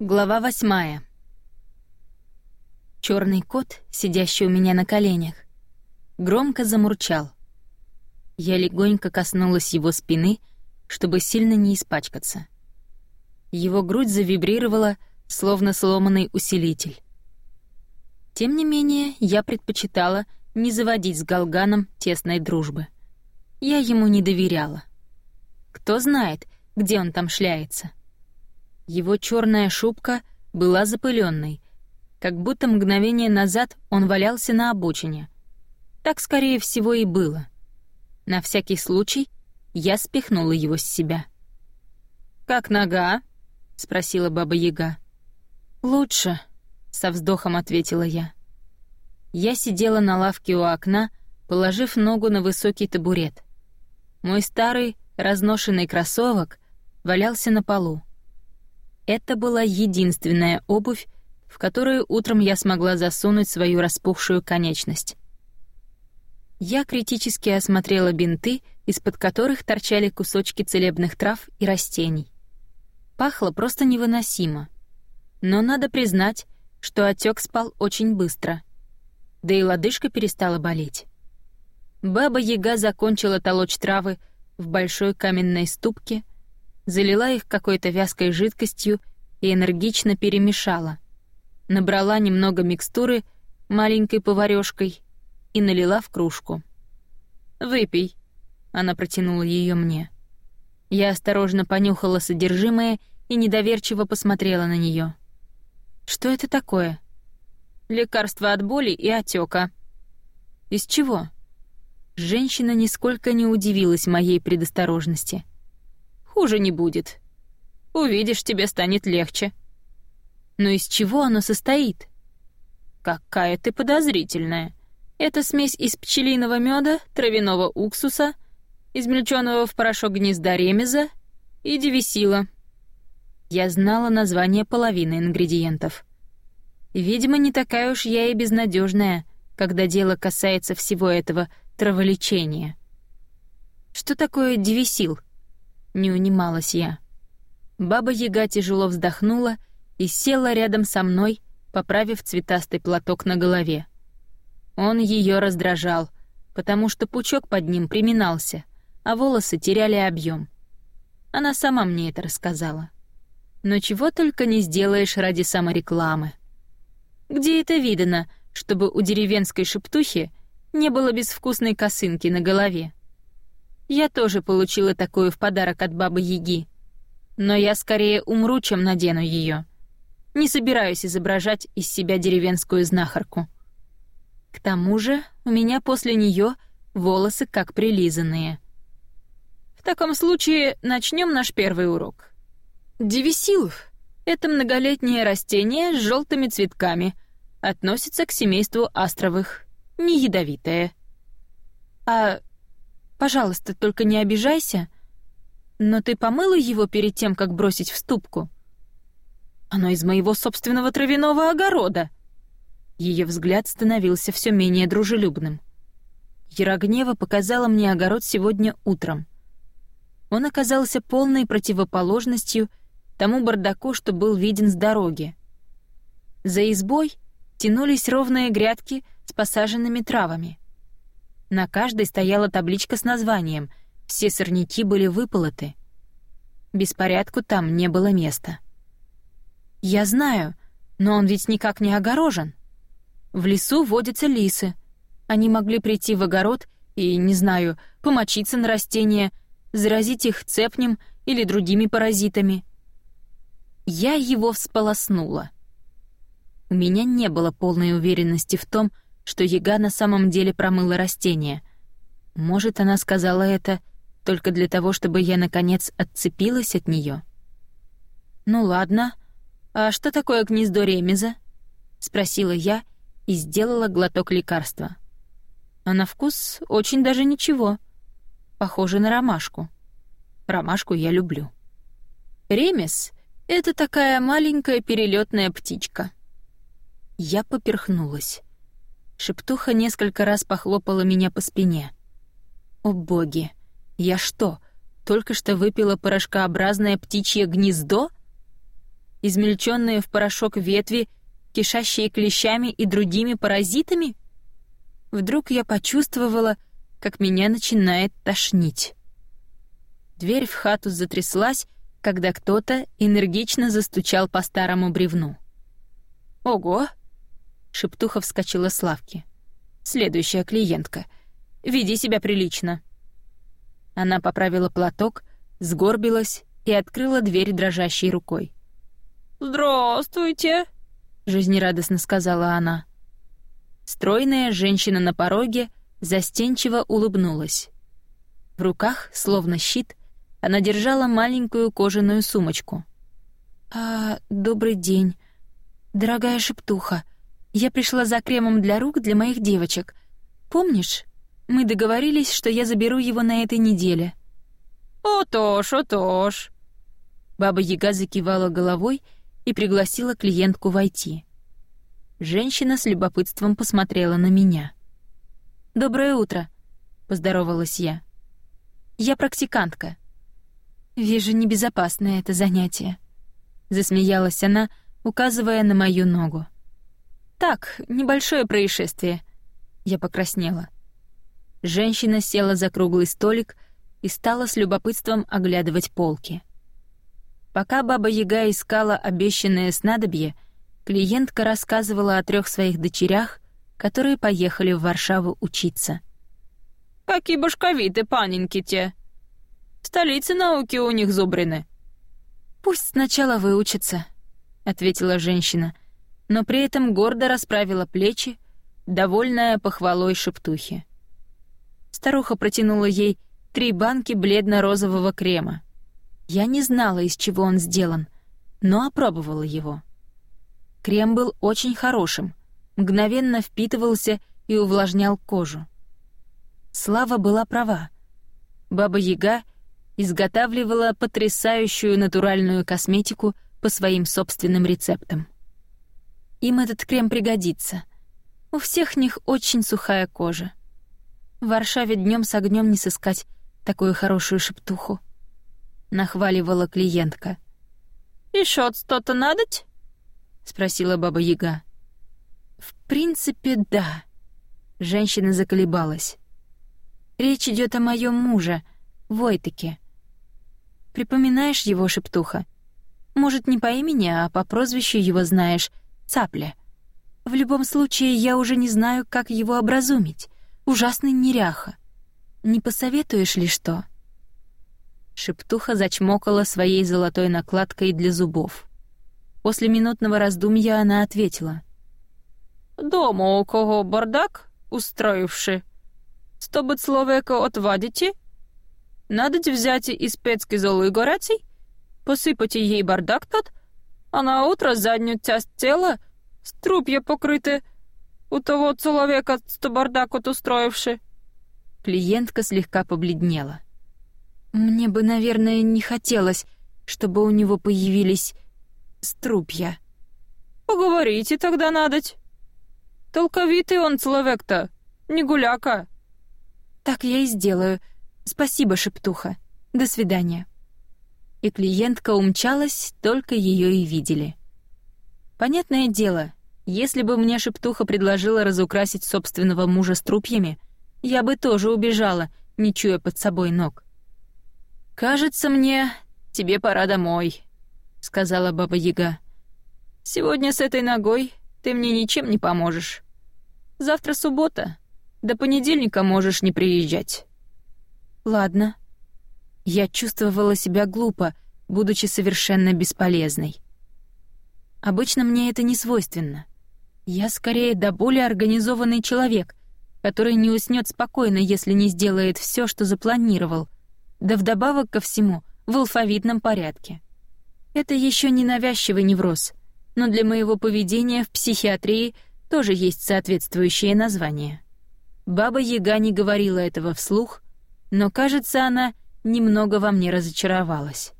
Глава восьмая. Черный кот, сидящий у меня на коленях, громко замурчал. Я легонько коснулась его спины, чтобы сильно не испачкаться. Его грудь завибрировала, словно сломанный усилитель. Тем не менее, я предпочитала не заводить с Галганом тесной дружбы. Я ему не доверяла. Кто знает, где он там шляется. Его черная шубка была запыленной, как будто мгновение назад он валялся на обочине. Так, скорее всего, и было. На всякий случай я спихнула его с себя. «Как нога?» — спросила Баба Яга. «Лучше», — со вздохом ответила я. Я сидела на лавке у окна, положив ногу на высокий табурет. Мой старый, разношенный кроссовок валялся на полу. Это была единственная обувь, в которую утром я смогла засунуть свою распухшую конечность. Я критически осмотрела бинты, из-под которых торчали кусочки целебных трав и растений. Пахло просто невыносимо. Но надо признать, что отек спал очень быстро. Да и лодыжка перестала болеть. Баба-яга закончила толочь травы в большой каменной ступке — залила их какой-то вязкой жидкостью и энергично перемешала. Набрала немного микстуры маленькой поварёшкой и налила в кружку. «Выпей», — она протянула ее мне. Я осторожно понюхала содержимое и недоверчиво посмотрела на нее. «Что это такое?» «Лекарство от боли и отека. «Из чего?» Женщина нисколько не удивилась моей предосторожности — Хуже не будет. Увидишь, тебе станет легче. Но из чего оно состоит? Какая ты подозрительная. Это смесь из пчелиного меда, травяного уксуса, измельченного в порошок гнезда ремеза и девисила. Я знала название половины ингредиентов. Видимо, не такая уж я и безнадежная, когда дело касается всего этого траволечения. Что такое девисил? Не унималась я. Баба-яга тяжело вздохнула и села рядом со мной, поправив цветастый платок на голове. Он ее раздражал, потому что пучок под ним приминался, а волосы теряли объем. Она сама мне это рассказала. Но чего только не сделаешь ради саморекламы. Где это видано, чтобы у деревенской шептухи не было безвкусной косынки на голове? Я тоже получила такую в подарок от бабы Яги. Но я скорее умру, чем надену ее. Не собираюсь изображать из себя деревенскую знахарку. К тому же у меня после нее волосы как прилизанные. В таком случае начнем наш первый урок. Девисилов — это многолетнее растение с желтыми цветками, относится к семейству астровых, не ядовитое. А Пожалуйста, только не обижайся. Но ты помыла его перед тем, как бросить в ступку? Оно из моего собственного травяного огорода. Ее взгляд становился все менее дружелюбным. Ярогнева показала мне огород сегодня утром. Он оказался полной противоположностью тому бардаку, что был виден с дороги. За избой тянулись ровные грядки с посаженными травами. На каждой стояла табличка с названием. Все сорняки были выполоты. Беспорядку там не было места. «Я знаю, но он ведь никак не огорожен. В лесу водятся лисы. Они могли прийти в огород и, не знаю, помочиться на растения, заразить их цепнем или другими паразитами. Я его всполоснула. У меня не было полной уверенности в том, что яга на самом деле промыла растение. Может, она сказала это только для того, чтобы я, наконец, отцепилась от нее. «Ну ладно. А что такое гнездо ремеза?» — спросила я и сделала глоток лекарства. А на вкус очень даже ничего. Похоже на ромашку. Ромашку я люблю. Ремес — это такая маленькая перелетная птичка. Я поперхнулась. Шептуха несколько раз похлопала меня по спине. «О боги! Я что, только что выпила порошкообразное птичье гнездо?» измельченные в порошок ветви, кишащие клещами и другими паразитами? Вдруг я почувствовала, как меня начинает тошнить. Дверь в хату затряслась, когда кто-то энергично застучал по старому бревну. «Ого!» — Шептуха вскочила с лавки. «Следующая клиентка. Веди себя прилично». Она поправила платок, сгорбилась и открыла дверь дрожащей рукой. «Здравствуйте!» — жизнерадостно сказала она. Стройная женщина на пороге застенчиво улыбнулась. В руках, словно щит, она держала маленькую кожаную сумочку. «А, добрый день. Дорогая шептуха, я пришла за кремом для рук для моих девочек. Помнишь, мы договорились, что я заберу его на этой неделе?» «Отож, отож». Баба Яга закивала головой и пригласила клиентку войти. Женщина с любопытством посмотрела на меня. «Доброе утро», — поздоровалась я. «Я практикантка». «Вижу, небезопасное это занятие», — засмеялась она, указывая на мою ногу. «Так, небольшое происшествие». Я покраснела. Женщина села за круглый столик и стала с любопытством оглядывать полки. Пока баба Яга искала обещанное снадобье, клиентка рассказывала о трех своих дочерях, которые поехали в Варшаву учиться. «Какие башковиты, паненьки те! В столице науки у них зубрины!» «Пусть сначала выучатся», — ответила женщина, но при этом гордо расправила плечи, довольная похвалой шептухи. Старуха протянула ей три банки бледно-розового крема. Я не знала, из чего он сделан, но опробовала его. Крем был очень хорошим, мгновенно впитывался и увлажнял кожу. Слава была права. Баба Яга изготавливала потрясающую натуральную косметику по своим собственным рецептам. Им этот крем пригодится. У всех них очень сухая кожа. В Варшаве днем с огнем не сыскать такую хорошую шептуху. Нахваливала клиентка. «Еще что-то надоть?» — спросила Баба Яга. «В принципе, да». Женщина заколебалась. «Речь идет о моем муже, Войтыке. Припоминаешь его, шептуха? Может, не по имени, а по прозвищу его знаешь — Цапля. В любом случае, я уже не знаю, как его образумить ужасный неряха. Не посоветуешь ли что?» Шептуха зачмокала своей золотой накладкой для зубов. После минутного раздумья она ответила. «Дома у кого бардак, устроивши? Чтобы человека отвадите? Надо взять из печки золы горячей, посыпать ей бардак тот, а на утро заднюю часть тела струпья покрыты у того человека, что бардак от устроивши». Клиентка слегка побледнела. «Мне бы, наверное, не хотелось, чтобы у него появились струпья». «Поговорите тогда надоть. Толковитый он человек-то, не гуляка». «Так я и сделаю. Спасибо, шептуха. До свидания». И клиентка умчалась, только ее и видели. Понятное дело, если бы мне шептуха предложила разукрасить собственного мужа струпьями, я бы тоже убежала, не чуя под собой ног. «Кажется мне, тебе пора домой», — сказала Баба Яга. «Сегодня с этой ногой ты мне ничем не поможешь. Завтра суббота, до понедельника можешь не приезжать». «Ладно». Я чувствовала себя глупо, будучи совершенно бесполезной. Обычно мне это не свойственно. Я скорее до более организованный человек, который не уснет спокойно, если не сделает все, что запланировал, да вдобавок ко всему в алфавитном порядке. Это еще не навязчивый невроз, но для моего поведения в психиатрии тоже есть соответствующее название. Баба Яга не говорила этого вслух, но, кажется, она немного во мне разочаровалась.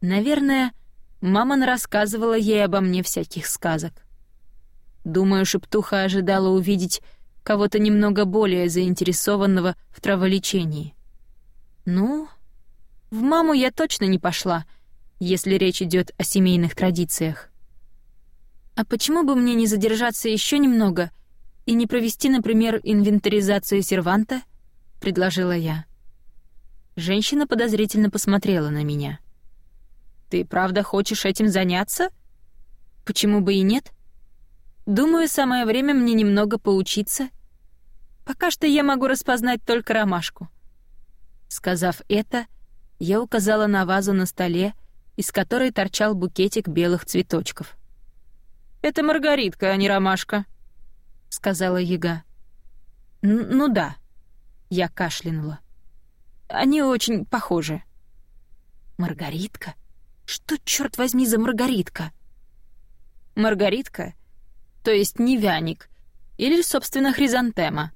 Наверное, мама рассказывала ей обо мне всяких сказок. Думаю, шептуха ожидала увидеть кого-то немного более заинтересованного в траволечении. Ну, в маму я точно не пошла. если речь идет о семейных традициях. А почему бы мне не задержаться еще немного и не провести, например, инвентаризацию серванта? предложила я. Женщина подозрительно посмотрела на меня. Ты правда хочешь этим заняться? Почему бы и нет? Думаю, самое время мне немного поучиться. Пока что я могу распознать только ромашку. Сказав это, я указала на вазу на столе, из которой торчал букетик белых цветочков. «Это маргаритка, а не ромашка», — сказала яга. «Ну да», — я кашлянула. «Они очень похожи». «Маргаритка? Что, черт возьми, за маргаритка?» «Маргаритка то есть невяник, или, собственно, хризантема,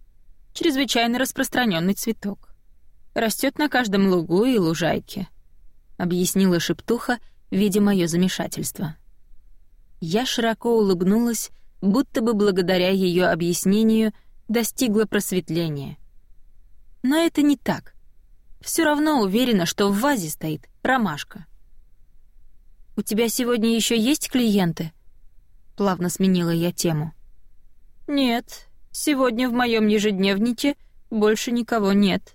чрезвычайно распространенный цветок. Растет на каждом лугу и лужайке, объяснила шептуха, видя мое замешательство. Я широко улыбнулась, будто бы благодаря ее объяснению достигла просветления. Но это не так. Все равно уверена, что в вазе стоит ромашка. «У тебя сегодня еще есть клиенты?» Плавно сменила я тему. «Нет, сегодня в моем ежедневнике больше никого нет».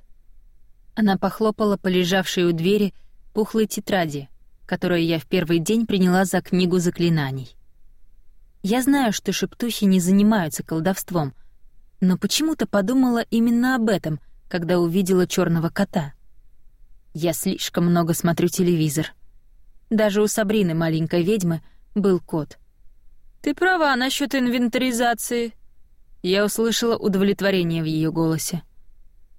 Она похлопала по лежавшей у двери пухлой тетради, которую я в первый день приняла за книгу заклинаний. Я знаю, что шептухи не занимаются колдовством, но почему-то подумала именно об этом, когда увидела черного кота. Я слишком много смотрю телевизор. Даже у Сабрины, маленькой ведьмы, был кот. «Ты права насчет инвентаризации». Я услышала удовлетворение в ее голосе.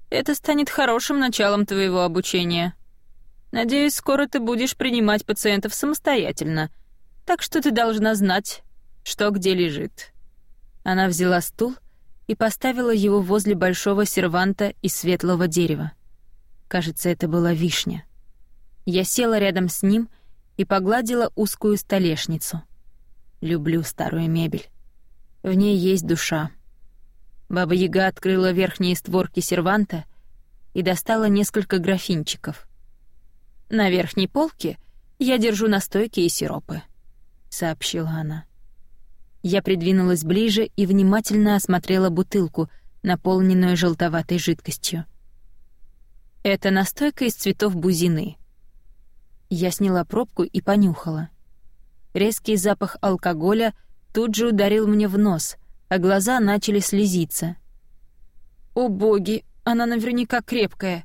«Это станет хорошим началом твоего обучения. Надеюсь, скоро ты будешь принимать пациентов самостоятельно, так что ты должна знать, что где лежит». Она взяла стул и поставила его возле большого серванта из светлого дерева. Кажется, это была вишня. Я села рядом с ним и погладила узкую столешницу — Люблю старую мебель. В ней есть душа. Баба-яга открыла верхние створки серванта и достала несколько графинчиков. «На верхней полке я держу настойки и сиропы», — сообщила она. Я придвинулась ближе и внимательно осмотрела бутылку, наполненную желтоватой жидкостью. Это настойка из цветов бузины. Я сняла пробку и понюхала. Резкий запах алкоголя тут же ударил мне в нос, а глаза начали слезиться. «О боги, она наверняка крепкая!»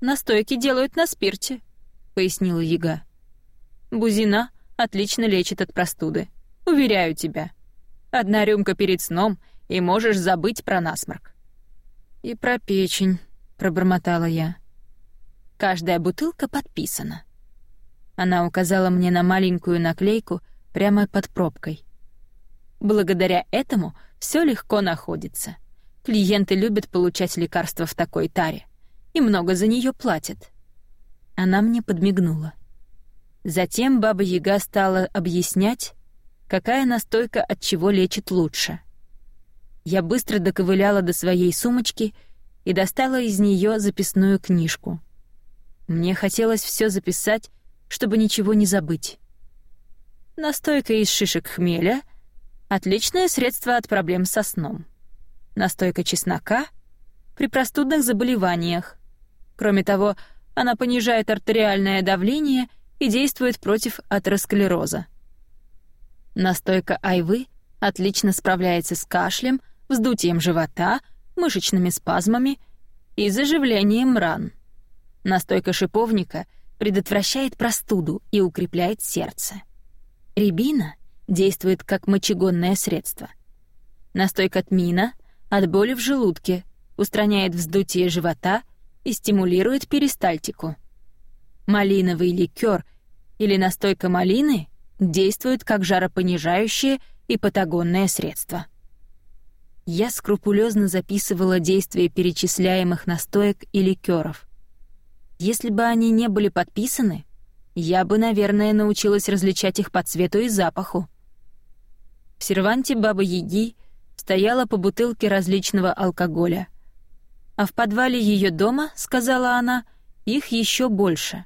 «Настойки делают на спирте», — пояснила яга. «Бузина отлично лечит от простуды, уверяю тебя. Одна рюмка перед сном, и можешь забыть про насморк». «И про печень», — пробормотала я. «Каждая бутылка подписана», она указала мне на маленькую наклейку прямо под пробкой. Благодаря этому все легко находится. Клиенты любят получать лекарства в такой таре и много за нее платят. Она мне подмигнула. Затем баба Яга стала объяснять, какая настойка от чего лечит лучше. Я быстро доковыляла до своей сумочки и достала из нее записную книжку. Мне хотелось все записать чтобы ничего не забыть. Настойка из шишек хмеля — отличное средство от проблем со сном. Настойка чеснока — при простудных заболеваниях. Кроме того, она понижает артериальное давление и действует против атеросклероза. Настойка айвы отлично справляется с кашлем, вздутием живота, мышечными спазмами и заживлением ран. Настойка шиповника — предотвращает простуду и укрепляет сердце. Рябина действует как мочегонное средство. Настойка тмина от боли в желудке устраняет вздутие живота и стимулирует перистальтику. Малиновый ликер или настойка малины действует как жаропонижающее и патагонное средство. Я скрупулезно записывала действия перечисляемых настоек и ликеров — если бы они не были подписаны, я бы, наверное, научилась различать их по цвету и запаху. В серванте Бабы Яги стояла по бутылке различного алкоголя. А в подвале ее дома, сказала она, их еще больше.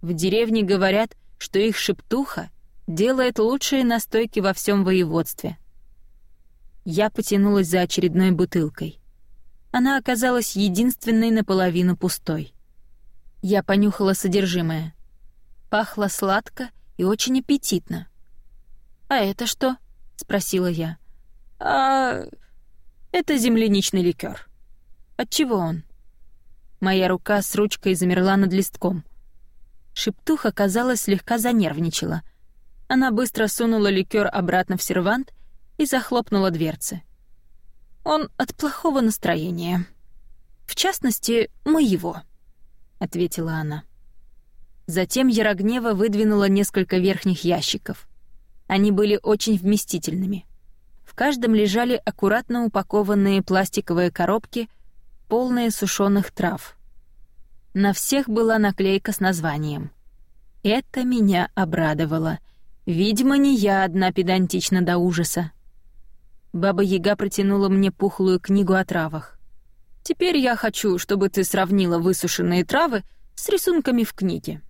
В деревне говорят, что их шептуха делает лучшие настойки во всем воеводстве. Я потянулась за очередной бутылкой. Она оказалась единственной наполовину пустой. Я понюхала содержимое. Пахло сладко и очень аппетитно. «А это что?» — спросила я. «А это земляничный ликер. От чего он?» Моя рука с ручкой замерла над листком. Шептуха, казалось, слегка занервничала. Она быстро сунула ликер обратно в сервант и захлопнула дверцы. «Он от плохого настроения. В частности, моего», — ответила она. Затем Ярогнева выдвинула несколько верхних ящиков. Они были очень вместительными. В каждом лежали аккуратно упакованные пластиковые коробки, полные сушеных трав — на всех была наклейка с названием. Это меня обрадовало. Видимо, не я одна педантична до ужаса. Баба Яга протянула мне пухлую книгу о травах. «Теперь я хочу, чтобы ты сравнила высушенные травы с рисунками в книге.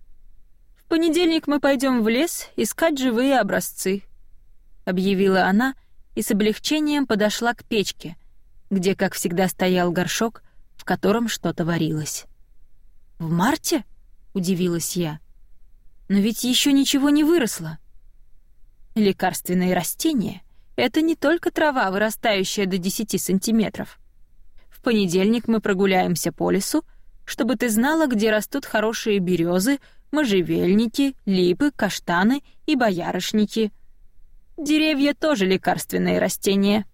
В понедельник мы пойдем в лес искать живые образцы», — объявила она и с облегчением подошла к печке, где, как всегда, стоял горшок, в котором что-то варилось. «В марте?» — удивилась я. «Но ведь еще ничего не выросло». «Лекарственные растения — это не только трава, вырастающая до 10 сантиметров. В понедельник мы прогуляемся по лесу, чтобы ты знала, где растут хорошие березы, можжевельники, липы, каштаны и боярышники. Деревья тоже лекарственные растения.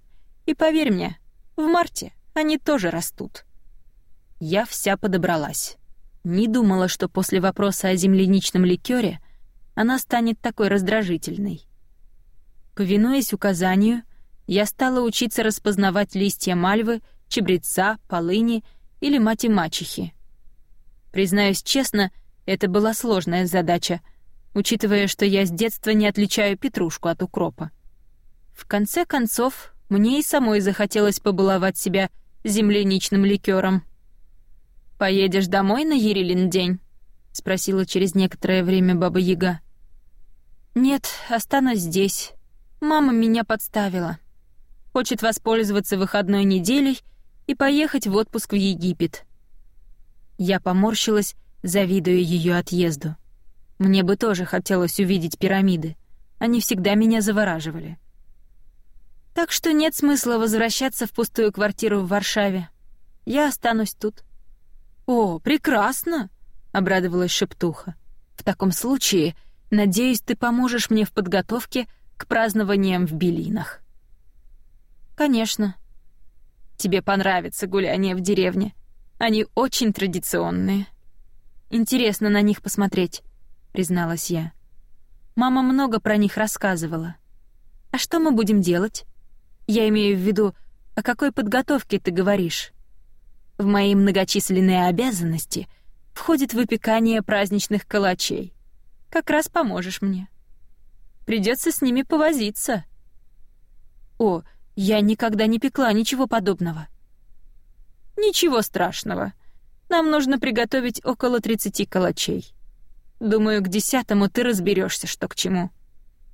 И поверь мне, в марте они тоже растут». Я вся подобралась. Не думала, что после вопроса о земляничном ликёре она станет такой раздражительной. Повинуясь указанию, я стала учиться распознавать листья мальвы, чебреца, полыни или мати-мачехи. Признаюсь честно, это была сложная задача, учитывая, что я с детства не отличаю петрушку от укропа. В конце концов, мне и самой захотелось побаловать себя земляничным ликером. «Поедешь домой на Ерилин день?» — спросила через некоторое время Баба Яга. «Нет, останусь здесь. Мама меня подставила. Хочет воспользоваться выходной неделей и поехать в отпуск в Египет». Я поморщилась, завидуя ее отъезду. Мне бы тоже хотелось увидеть пирамиды. Они всегда меня завораживали. Так что нет смысла возвращаться в пустую квартиру в Варшаве. Я останусь тут. «О, прекрасно!» — обрадовалась Шептуха. «В таком случае, надеюсь, ты поможешь мне в подготовке к празднованиям в Белинах». «Конечно. Тебе понравится гуляние в деревне. Они очень традиционные. Интересно на них посмотреть», — призналась я. «Мама много про них рассказывала. А что мы будем делать? Я имею в виду, о какой подготовке ты говоришь?» В мои многочисленные обязанности входит выпекание праздничных калачей. Как раз поможешь мне. Придется с ними повозиться. О, я никогда не пекла ничего подобного. Ничего страшного. Нам нужно приготовить около 30 калачей. Думаю, к десятому ты разберешься, что к чему.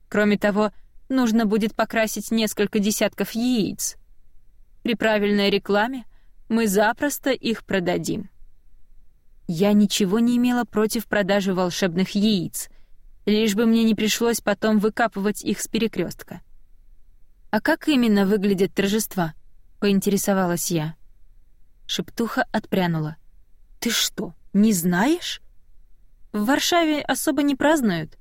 Кроме того, нужно будет покрасить несколько десятков яиц. При правильной рекламе мы запросто их продадим. Я ничего не имела против продажи волшебных яиц, лишь бы мне не пришлось потом выкапывать их с перекрестка. «А как именно выглядят торжества?» — поинтересовалась я. Шептуха отпрянула. «Ты что, не знаешь? В Варшаве особо не празднуют.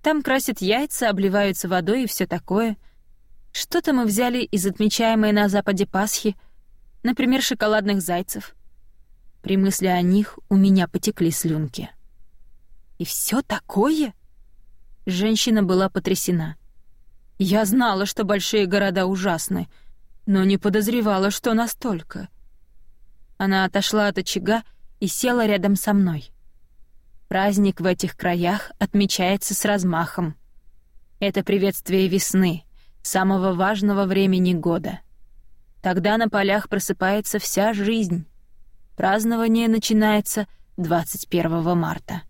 Там красят яйца, обливаются водой и все такое. Что-то мы взяли из отмечаемой на Западе Пасхи — Например, шоколадных зайцев. При мысли о них у меня потекли слюнки. «И все такое?» Женщина была потрясена. «Я знала, что большие города ужасны, но не подозревала, что настолько». Она отошла от очага и села рядом со мной. Праздник в этих краях отмечается с размахом. Это приветствие весны, самого важного времени года — Тогда на полях просыпается вся жизнь. Празднование начинается 21 марта.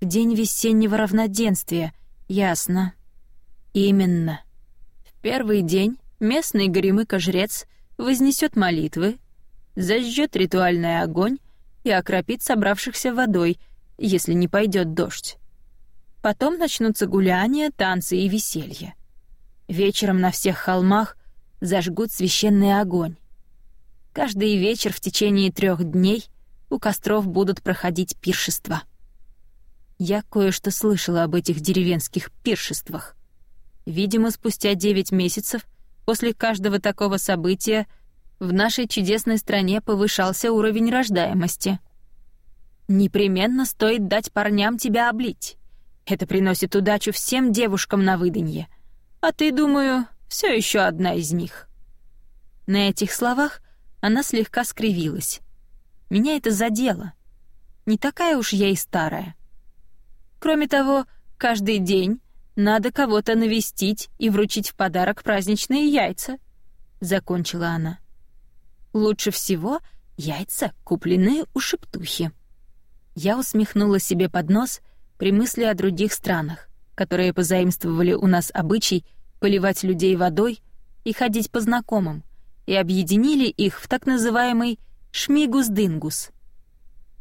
День весеннего равноденствия, ясно. Именно. В первый день местный горемыка-жрец вознесет молитвы, зажжет ритуальный огонь и окропит собравшихся водой, если не пойдет дождь. Потом начнутся гуляния, танцы и веселье. Вечером на всех холмах зажгут священный огонь. Каждый вечер в течение трех дней у костров будут проходить пиршества. Я кое-что слышала об этих деревенских пиршествах. Видимо, спустя девять месяцев после каждого такого события в нашей чудесной стране повышался уровень рождаемости. Непременно стоит дать парням тебя облить. Это приносит удачу всем девушкам на выданье. А ты, думаю, все еще одна из них». На этих словах она слегка скривилась. Меня это задело. Не такая уж я и старая. Кроме того, каждый день надо кого-то навестить и вручить в подарок праздничные яйца, закончила она. Лучше всего яйца, купленные у шептухи. Я усмехнула себе под нос при мысли о других странах, которые позаимствовали у нас обычай поливать людей водой и ходить по знакомым, и объединили их в так называемый «шмигус-дынгус».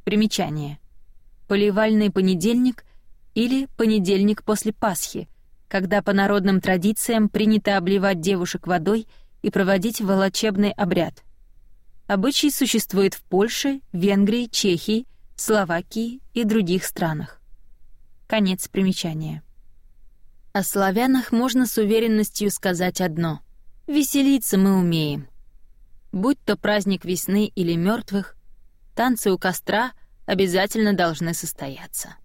Примечание. Поливальный понедельник или понедельник после Пасхи, когда по народным традициям принято обливать девушек водой и проводить волочебный обряд. Обычай существует в Польше, Венгрии, Чехии, Словакии и других странах. Конец примечания. О славянах можно с уверенностью сказать одно. Веселиться мы умеем. Будь то праздник весны или мертвых, танцы у костра обязательно должны состояться.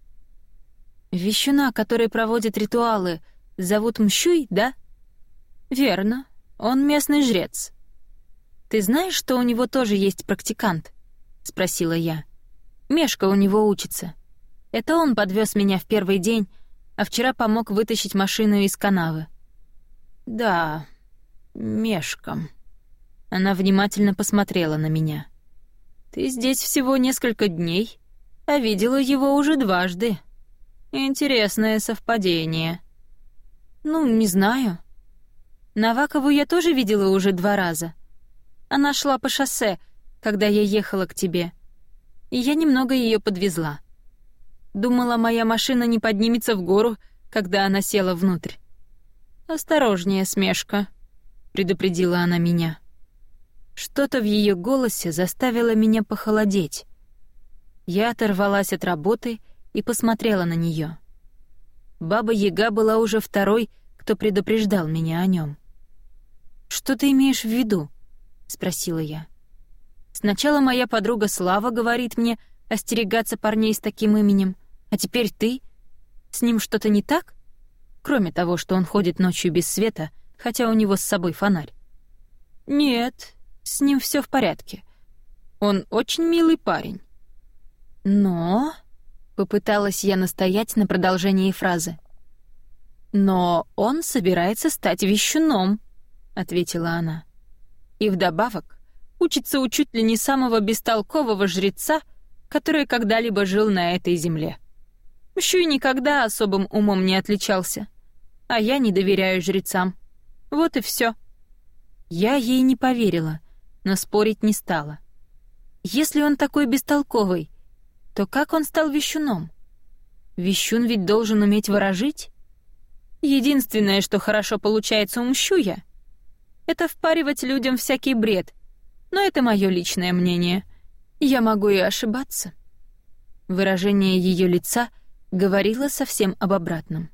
Вещуна, который проводит ритуалы, зовут Мщуй, да? Верно, он местный жрец. Ты знаешь, что у него тоже есть практикант? спросила я. Мешка у него учится. Это он подвез меня в первый день, а вчера помог вытащить машину из канавы. Да, Мешком. Она внимательно посмотрела на меня. Ты здесь всего несколько дней, а видела его уже дважды. Интересное совпадение. Ну, не знаю. Навакову я тоже видела уже два раза. Она шла по шоссе, когда я ехала к тебе и я немного ее подвезла. Думала, моя машина не поднимется в гору, когда она села внутрь. «Осторожнее, смешка», — предупредила она меня. Что-то в ее голосе заставило меня похолодеть. Я оторвалась от работы и посмотрела на нее. Баба Яга была уже второй, кто предупреждал меня о нем. «Что ты имеешь в виду?» — спросила я. Сначала моя подруга Слава говорит мне остерегаться парней с таким именем, а теперь ты? С ним что-то не так? Кроме того, что он ходит ночью без света, хотя у него с собой фонарь. Нет, с ним все в порядке. Он очень милый парень. Но... Попыталась я настоять на продолжении фразы. «Но он собирается стать вещуном», — ответила она. «И вдобавок учится у чуть ли не самого бестолкового жреца, который когда-либо жил на этой земле. Мщуй никогда особым умом не отличался, а я не доверяю жрецам. Вот и все. Я ей не поверила, но спорить не стала. Если он такой бестолковый, то как он стал вещуном? Вещун ведь должен уметь ворожить. Единственное, что хорошо получается у Мщуя, это впаривать людям всякий бред — но это мое личное мнение. Я могу и ошибаться. Выражение ее лица говорило совсем об обратном.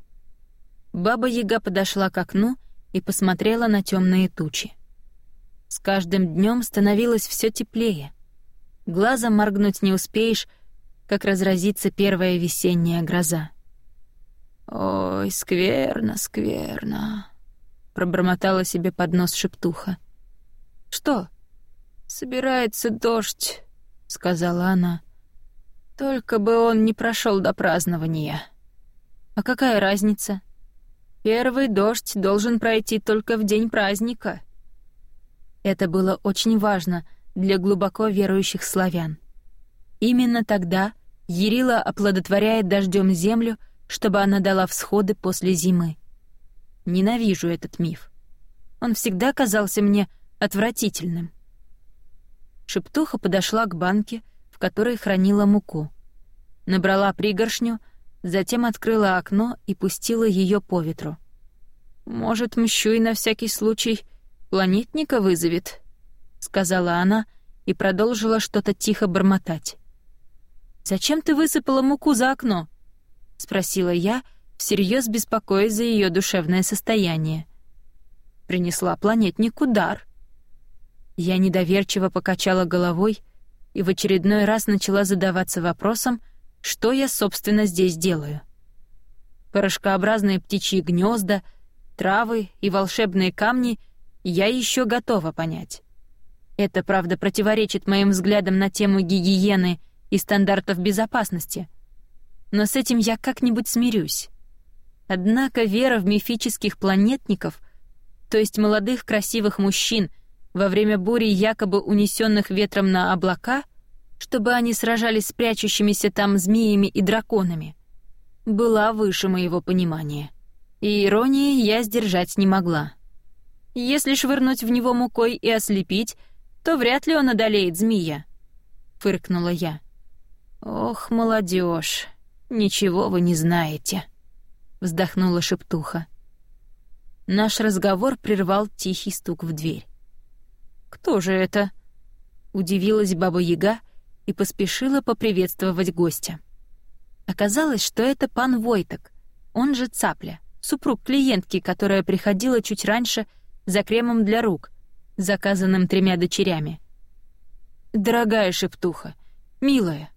Баба Яга подошла к окну и посмотрела на темные тучи. С каждым днем становилось все теплее. Глазом моргнуть не успеешь, как разразится первая весенняя гроза. «Ой, скверно, скверно», — пробормотала себе под нос шептуха. «Что?» «Собирается дождь», — сказала она. «Только бы он не прошел до празднования». «А какая разница? Первый дождь должен пройти только в день праздника». Это было очень важно для глубоко верующих славян. Именно тогда Ярила оплодотворяет дождем землю, чтобы она дала всходы после зимы. Ненавижу этот миф. Он всегда казался мне отвратительным. Шептуха подошла к банке, которой хранила муку. Набрала пригоршню, затем открыла окно и пустила ее по ветру. «Может, мщу и на всякий случай планетника вызовет», — сказала она и продолжила что-то тихо бормотать. «Зачем ты высыпала муку за окно?» — спросила я, всерьез беспокоясь за ее душевное состояние. Принесла планетнику дар. Я недоверчиво покачала головой и в очередной раз начала задаваться вопросом, что я, собственно, здесь делаю. Порошкообразные птичьи гнезда, травы и волшебные камни я еще готова понять. Это, правда, противоречит моим взглядам на тему гигиены и стандартов безопасности. Но с этим я как-нибудь смирюсь. Однако вера в мифических планетников, то есть молодых красивых мужчин, во время бури якобы унесенных ветром на облака, чтобы они сражались с прячущимися там змеями и драконами, была выше моего понимания. И иронии я сдержать не могла. Если швырнуть в него мукой и ослепить, то вряд ли он одолеет змея, фыркнула я. Ох, молодежь, ничего вы не знаете, вздохнула шептуха. Наш разговор прервал тихий стук в дверь. Кто же это? удивилась баба Яга и поспешила поприветствовать гостя. Оказалось, что это пан Войток, он же Цапля, супруг клиентки, которая приходила чуть раньше за кремом для рук, заказанным тремя дочерями. «Дорогая шептуха, милая!»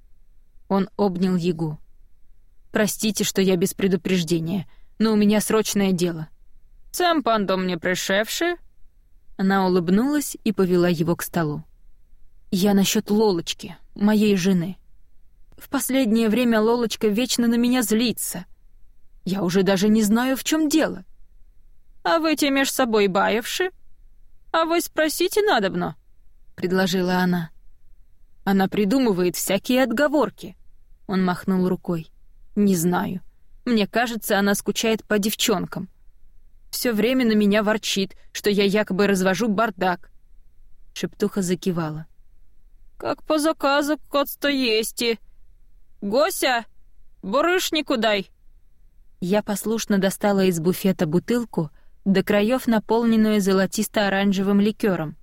Он обнял Ягу. «Простите, что я без предупреждения, но у меня срочное дело». «Сам пан дом не пришедший?» Она улыбнулась и повела его к столу. «Я насчет Лолочки, моей жены. В последнее время Лолочка вечно на меня злится. Я уже даже не знаю, в чем дело». «А вы те меж собой баевши?» «А вы спросите надобно», — предложила она. «Она придумывает всякие отговорки», — он махнул рукой. «Не знаю. Мне кажется, она скучает по девчонкам. Все время на меня ворчит, что я якобы развожу бардак». Шептуха закивала. «Как по заказу кот-то есть и... Гося, бурышнику дай!» Я послушно достала из буфета бутылку — до краев наполненную золотисто-оранжевым ликером.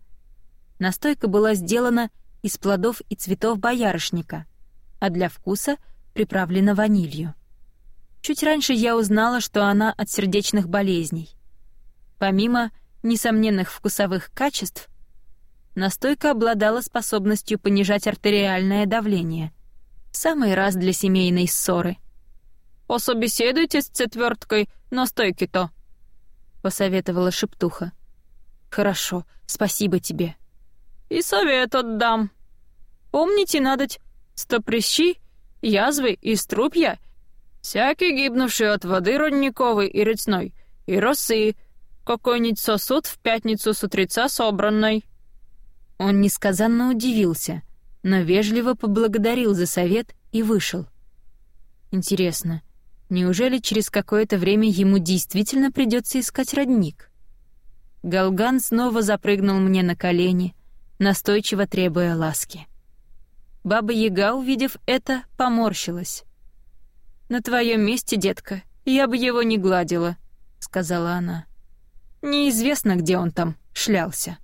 Настойка была сделана из плодов и цветов боярышника, а для вкуса приправлена ванилью. Чуть раньше я узнала, что она от сердечных болезней. Помимо несомненных вкусовых качеств, настойка обладала способностью понижать артериальное давление. Самый раз для семейной ссоры. «Пособеседуйте с четверткой настойки-то», — посоветовала шептуха. «Хорошо, спасибо тебе». «И совет отдам. Помните, надоть стопрящи, язвы и струпья, всякий гибнувший от воды родниковой и речной, и росы, какой-нибудь сосуд в пятницу с утреца собранной». Он несказанно удивился, но вежливо поблагодарил за совет и вышел. Интересно, Неужели через какое-то время ему действительно придется искать родник? Галган снова запрыгнул мне на колени, настойчиво требуя ласки. Баба Яга, увидев это, поморщилась. «На твоем месте, детка, я бы его не гладила», — сказала она. «Неизвестно, где он там шлялся».